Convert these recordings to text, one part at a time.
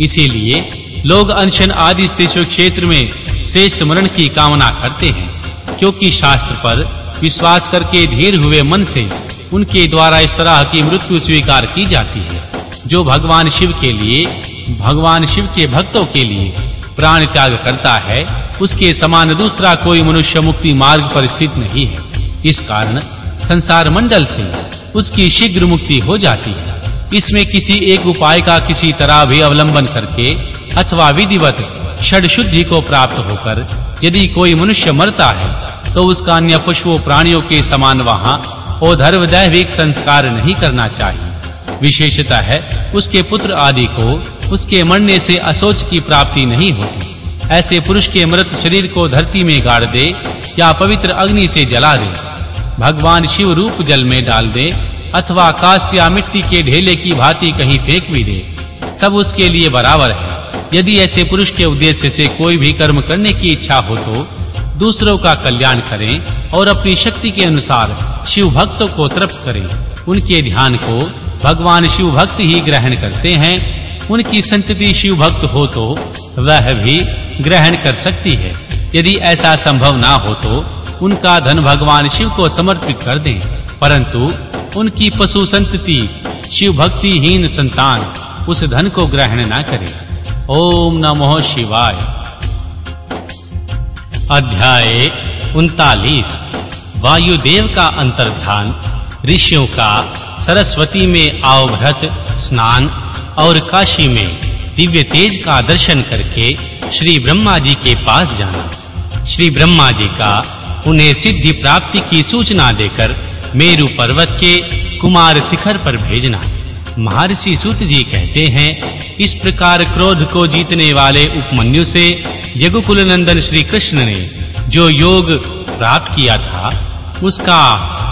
इसीलिए लोग अनशन आदि से क्षेत्र में श्रेष्ठ मरण की कामना करते हैं, क्योंकि शास्त्र पर विश्वास करके धीर हुए मन से उनके द्वारा इस तरह की मृत्यु स्वीकार की जाती है, जो भगवान शिव के लिए, भगवान शिव के भक्तों के लिए प्राण त्याग करता है, उसके समान दूसरा कोई मनुष्य मुक्ति मार्ग पर स्थित नहीं है। इस कारण संसार मंडल से उसकी शीघ्र मुक्ति हो जाती है। इसमें किसी एक उपाय का किसी तरह भी अवलंबन करके अथवा विधिवत षड शुद्धि को प्राप्त होकर यदि कोई मनुष्य मरता है तो उसका अन्य पशुओं प्राणियों के समान वहाँ धर्म दैविक संस्कार नहीं करना चाहिए। विशेषता है, उसके पुत्र आदि को उसके मरने से असोच की प्राप्ति नहीं होती। ऐसे पुरुष के मृत शरीर को धरती में गाड़ दे या पवित्र अग्नि से जला दे। भगवान शिव रूप जल में डाल दे अथवा काष्ट या मिट्टी के ढेले की भांति कहीं फेंक भी दे। सब उसके लिए बराबर है। यदि ऐसे पुरुष के उद्देश्य से कोई भी कर्म करने की इच्छा हो तो दूसरों का कल्याण करें और अपनी शक्ति के अनुसार शिव भक्तों को तृप्त करें। उनके ध्यान को भगवान शिव भक्त ही ग्रहण करते हैं। उनकी संतति शिव भक्त हो तो वह भी ग्रहण कर सकती है। यदि ऐसा संभव ना हो तो उनका धन भगवान शिव को समर्पित कर दें। परंतु उनकी पशु संतति, शिव भक्तिहीन संतान, उस धन को ग्रहण ना करे। ओम नमो शिवाय। अध्याय उनतालीस। वायुदेव का अंतर्धान, ऋषियों का सरस्वती में आवभृत स्नान और काशी में दिव्य तेज का दर्शन करके श्री ब्रह्मा जी के पास जाना। श्री ब्रह्मा जी का उन्हें सिद्धि प्राप्ति की सूचना देकर मेरु पर्वत के कुमार शिखर पर भेजना। महर्षि सूत जी कहते हैं, इस प्रकार क्रोध को जीतने वाले उपमन्यु से यगुकुल नंदन श्री कृष्ण ने जो योग प्राप्त किया था, उसका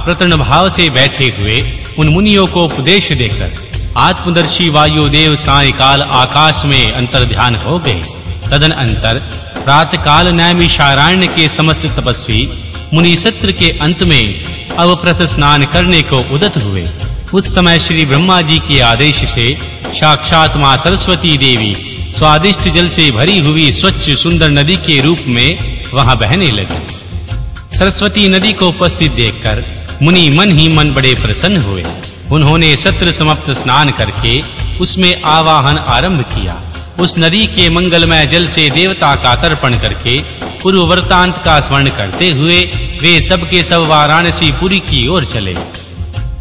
प्रतन भाव से बैठे हुए उन मुनियों को उपदेश देकर आत्मदर्शी वायुदेव सायकाल आकाश में अंतर्ध्यान हो गए। तदन अंतर प्रातः काल नैमिषारण्य के समस्त तपस्वी मुनि सत्र के अंत में अवप्रत स्नान करने को उदत हुए। उस समय श्री ब्रह्मा जी के आदेश से साक्षात माँ सरस्वती देवी स्वादिष्ट जल से भरी हुई स्वच्छ सुंदर नदी के रूप में वहाँ बहने लगी। सरस्वती नदी को उपस्थित देखकर मुनि मन ही मन बड़े प्रसन्न हुए। उन्होंने सत्र समाप्त स्नान करके उसमें आवाहन आरंभ किया। उस नदी के मंगलमय जल से देवता का तर्पण करके पूर्व वर्तांत का स्मरण करते हुए वे सबके सब वाराणसी पुरी की ओर चले।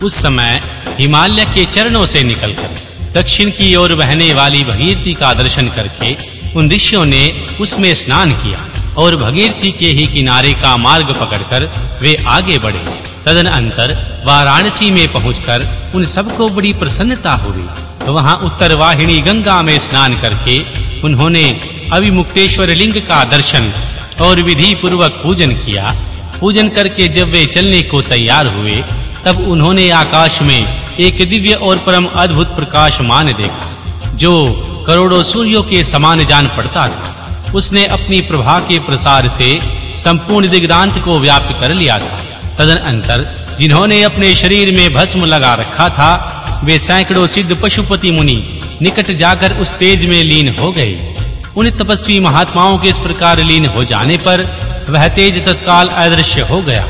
उस समय हिमालय के चरणों से निकलकर, दक्षिण की ओर बहने वाली भगीरथी का दर्शन करके उन ऋषियों ने उसमें स्नान किया और भगीरथी के ही किनारे का मार्ग पकड़कर वे आगे बढ़े। तदन अंतर वाराणसी में पहुंचकर उन सबको बड़ी प्रसन्नता हुई। तो वहाँ उत्तर वाहिनी गंगा में स्नान करके उन्होंने अभिमुक्तेश्वर लिंग का दर्शन और विधि पूर्वक पूजन किया। पूजन करके जब वे चलने को तैयार हुए, तब उन्होंने आकाश में एक दिव्य और परम अद्भुत प्रकाशमान देखा, जो करोड़ों सूर्यों के समान जान पड़ता था। उसने अपनी प्रभा के प्रसार से संपूर्ण दिग्दांत को व्याप्त कर लिया था। तदन अंतर जिन्होंने अपने शरीर में भस्म लगा रखा था, वे सैकड़ों सिद्ध पशुपति मुनि निकट जाकर उस तेज में लीन हो गए। उन तपस्वी महात्माओं के इस प्रकार लीन हो जाने पर वह तेज तत्काल अदृश्य हो गया।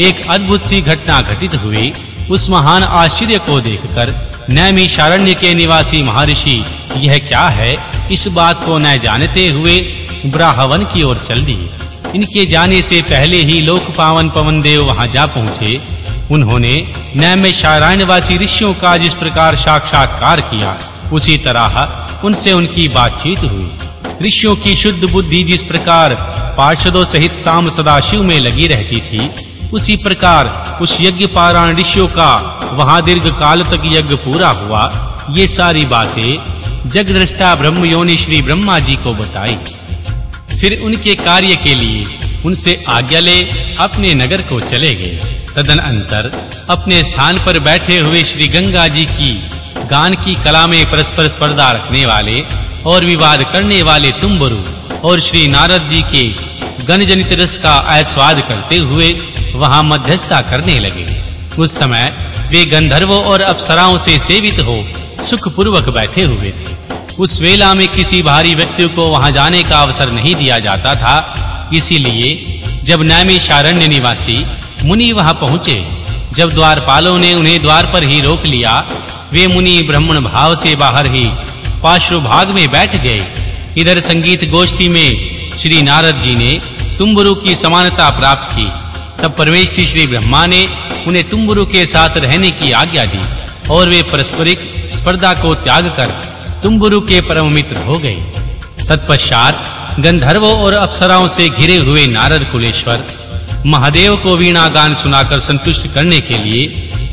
एक अद्भुत सी घटना घटित हुई। उस महान आश्चर्य को देखकर नैमिषारण्य के निवासी महर्षि, यह क्या है? इस बात को न जानते हुए ब्राहवन की ओर चल दिए। इनके जाने से पहले ही लोक पावन पवन देव वहाँ जा पहुँचे। उन्होंने नैमिषारण्यवासी ऋषियों का जिस प्रकार साक्षात्कार किया, उसी तरह उनसे उनकी बातचीत हुई। ऋषियों की शुद्ध बुद्धि जिस प्रकार पार्षदों सहित साम सदाशिव में लगी रहती थी, उसी प्रकार उस यज्ञ पारायण ऋषियों का वहाँ दीर्घ काल तक यज्ञ पूरा हुआ। ये सारी बातें जगदृष्टा ब्रह्म योनि श्री ब्रह्मा जी को बताई। फिर उनके कार्य के लिए उनसे आज्ञा ले अपने नगर को चले गए। तदन अंतर अपने स्थान पर बैठे हुए श्री गंगा जी की गान की कला में परस्पर स्पर्धा रखने वाले और विवाद करने वाले तुम्बरु और श्री नारद जी के गणजनित रस का आस्वाद करते हुए वहाँ मध्यस्थता करने लगे। उस समय वे गंधर्वों और अप्सराओं से सेवित हो सुख पूर्वक बैठे हुए थे। उस वेला में किसी भारी व्यक्ति को वहाँ जाने का अवसर नहीं दिया जाता था। इसीलिए जब नैमिषारण्य निवासी मुनि वहाँ पहुँचे, जब द्वारपालों ने उन्हें द्वार पर ही रोक लिया, वे मुनि ब्राह्मण भाव से बाहर ही पार्श्व भाग में बैठ गए। इधर संगीत गोष्ठी में श्री नारद जी ने तुम्बुरु की समानता प्राप्त की। तब परमेश्वरी श्री ब्रह्मा ने उन्हें तुम्बुरु के साथ रहने की आज्ञा दी और वे परस्परिक स्पर्धा को त्याग कर तुम्बुरु के परम मित्र हो गए। तत्पश्चात गंधर्वों और अप्सराओं से घिरे हुए नारद कुलेश्वर महादेव को वीणा गान सुनाकर संतुष्ट करने के लिए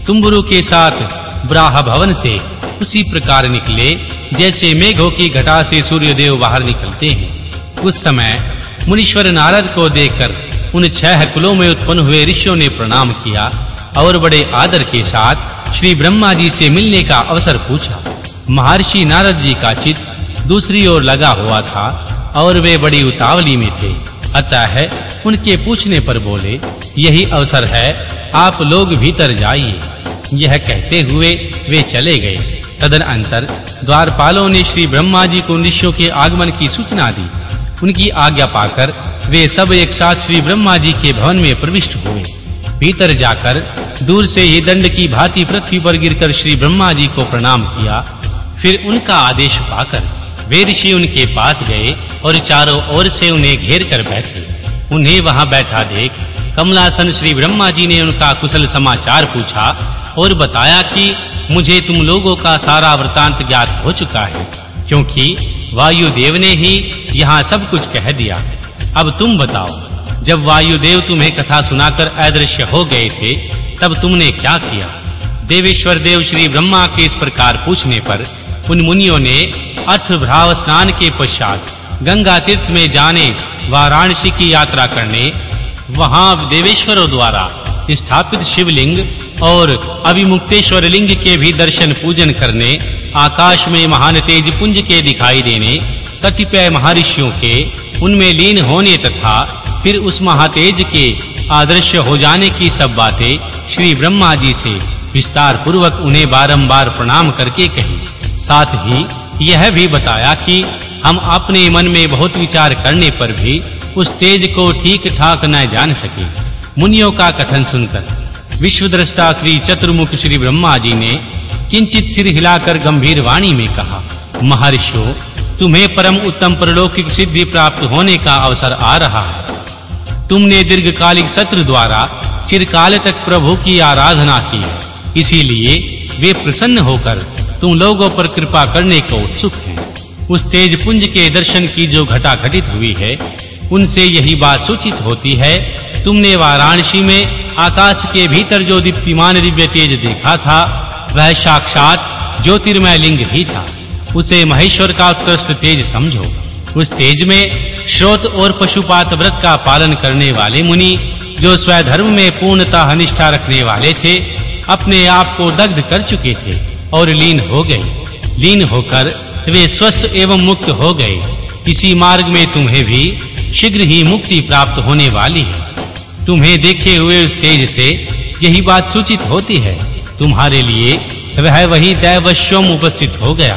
तुम्बुरु के साथ ब्राह भवन से उसी प्रकार निकले, जैसे मेघों की घटा से सूर्यदेव बाहर निकलते हैं। उस समय मुनीश्वर नारद को देखकर उन छह कुलों में उत्पन्न हुए ऋषियों ने प्रणाम किया और बड़े आदर के साथ श्री ब्रह्मा जी से मिलने का अवसर पूछा। महर्षि नारद जी का चित्त दूसरी ओर लगा हुआ था और वे बड़ी उतावली में थे। अतः उनके पूछने पर बोले, यही अवसर है, आप लोग भीतर जाइए। यह कहते हुए वे चले गए। तदनंतर द्वारपालों ने श्री ब्रह्मा जी को ऋषियों के आगमन की सूचना दी। उनकी आज्ञा पाकर वे सब एक साथ श्री ब्रह्मा जी के भवन में प्रविष्ट हुए। भीतर जाकर दूर से ही दंड की भांति पृथ्वी पर गिरकर श्री ब्रह्मा जी को प्रणाम किया। फिर उनका आदेश पाकर वे ऋषि उनके पास गए और चारों ओर से उन्हें घेर कर बैठे। उन्हें वहाँ बैठा देख कमलासन श्री ब्रह्मा जी ने उनका कुशल समाचार पूछा और बताया कि मुझे तुम लोगों का सारा वृतांत ज्ञात हो चुका है, क्योंकि वायुदेव ने ही यहाँ सब कुछ कह दिया। अब तुम बताओ, जब वायुदेव तुम्हें कथा सुनाकर अदृश्य हो गए थे, तब तुमने क्या किया? देवेश्वर देव श्री ब्रह्मा के इस प्रकार पूछने पर उन मुनियों ने अर्थ भ्राव स्नान के पश्चात गंगा तीर्थ में जाने वाराणसी की यात्रा करने वहाँ देवेश्वरों द्वारा स्थापित शिवलिंग और अभिमुक्तेश्वर लिंग के भी दर्शन पूजन करने, आकाश में महान तेज पुंज के दिखाई देने, कतिपय महर्षियों के उनमें लीन होने तथा फिर उस महातेज के आदर्श हो जाने की सब बातें श्री ब्रह्मा जी से विस्तार पूर्वक उन्हें बारंबार प्रणाम करके कही। साथ ही यह भी बताया कि हम अपने मन में बहुत विचार करने पर भी उस तेज को ठीक ठाक न जान सके। मुनियों का कथन सुनकर विश्वद्रष्टा श्री चतुर्मुख श्री ब्रह्मा जी ने किंचित सिर हिलाकर गंभीर वाणी में कहा, महर्षियों, तुम्हें परम उत्तम परलौकिक सिद्धि प्राप्त होने का अवसर आ रहा है। तुमने दीर्घकालिक सत्र द्वारा चिरकाल तक प्रभु की आराधना की इसीलिए वे प्रसन्न होकर तुम लोगों पर कृपा करने को उत्सुक हैं। उस तेज पुंज के दर्शन की जो घटा घटित हुई है, उनसे यही बात सूचित होती है, तुमने वाराणसी में आकाश के भीतर जो दीप्तिमान दिव्य तेज देखा था, वह साक्षात ज्योतिर्मय लिंग ही था। उसे महेश्वर का उत्कृष्ट तेज समझो। उस तेज में श्रोत और पशुपात व्रत का पालन करने वाले मुनि, जो स्वधर्म में पूर्णता निष्ठा रखने वाले थे, अपने आप को दग्ध कर चुके थे और लीन हो गए। लीन होकर वे स्वस्थ एवं मुक्त हो गए। इसी मार्ग में तुम्हें भी शीघ्र ही मुक्ति प्राप्त होने वाली है। तुम्हें देखे हुए उस तेज से यही बात सूचित होती है। तुम्हारे लिए वह वही दैवश्वम उपस्थित हो गया।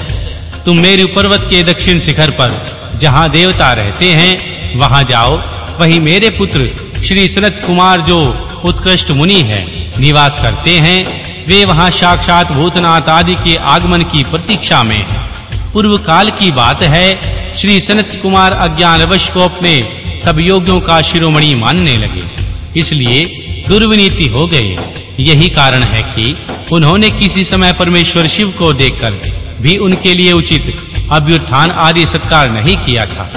तुम मेरु पर्वत के दक्षिण शिखर पर जहाँ देवता रहते हैं, वहाँ जाओ। वही मेरे पुत्र श्री सनत कुमार जो उत्कृष्ट मुनि है, निवास करते हैं, वे वहाँ साक्षात भूतनाथ आदि के आगमन की प्रतीक्षा में हैं। पूर्व काल की बात है, श्री सनत कुमार अज्ञानवश को अपने सब योगियों का शिरोमणि मानने लगे। इसलिए दुर्विनीति हो गए यही कारण है कि उन्होंने किसी समय परमेश्वर शिव को देखकर भी उनके लिए उचित अभ्युत्थान आदि सत्कार नहीं किया था।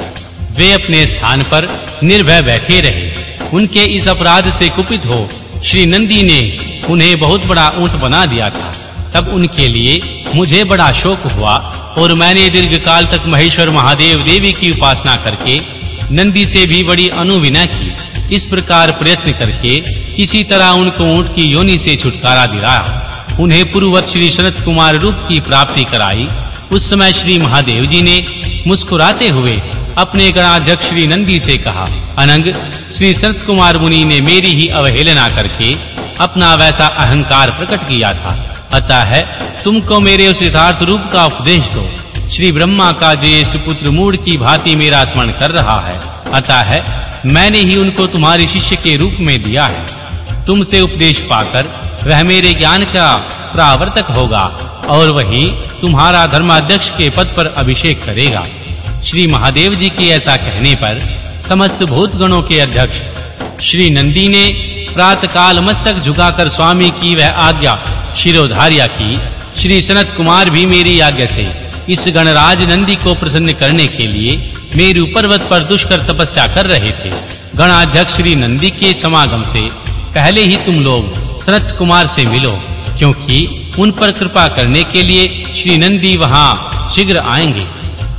वे अपने स्थान पर निर्भय बैठे रहे। उनके इस अपराध से कुपित हो श्री नंदी ने उन्हें बहुत बड़ा ऊँट बना दिया था। तब उनके लिए मुझे बड़ा शोक हुआ और मैंने दीर्घ काल तक महेश्वर महादेव देवी की उपासना करके नंदी से भी बड़ी अनुविना की। इस प्रकार प्रयत्न करके किसी तरह उनको ऊँट की योनि से छुटकारा दिलाया। उन्हें पूर्ववत श्री शरद कुमार रूप की प्राप्ति कराई। उस समय श्री महादेव जी ने मुस्कुराते हुए अपने गणाध्यक्ष श्री नंदी से कहा, अनंग, श्री शरद कुमार मुनि ने मेरी ही अवहेलना करके अपना वैसा अहंकार प्रकट किया था। अतः है, तुमको मेरे उस यथार्थ रूप का उपदेश दो। श्री ब्रह्मा का ज्येष्ठ पुत्र मूड की भांति मेरा स्मरण कर रहा है। अतः मैंने ही उनको तुम्हारे शिष्य के रूप में दिया है। तुमसे उपदेश पाकर वह मेरे ज्ञान का प्रावर्तक होगा और वही तुम्हारा धर्माध्यक्ष के पद पर अभिषेक करेगा। श्री महादेव जी के ऐसा कहने पर समस्त भूत गणों के अध्यक्ष, श्री नंदी ने प्रातः काल मस्तक झुकाकर स्वामी की वह आज्ञा शिरोधार्या की। श्री सनत कुमार भी मेरी आज्ञा से इस गणराज नंदी को प्रसन्न करने के लिए मेरु पर्वत पर दुष्कर तपस्या कर रहे थे। गणाध्यक्ष श्री नंदी के समागम से पहले ही तुम लोग सनत कुमार से मिलो, क्योंकि उन पर कृपा करने के लिए श्री नंदी वहाँ शीघ्र आएँगे।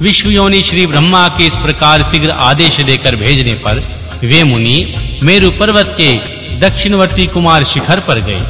विश्व योनि श्री ब्रह्मा के इस प्रकार शीघ्र आदेश देकर भेजने पर वे मुनि मेरु पर्वत के दक्षिणवर्ती कुमार शिखर पर गए।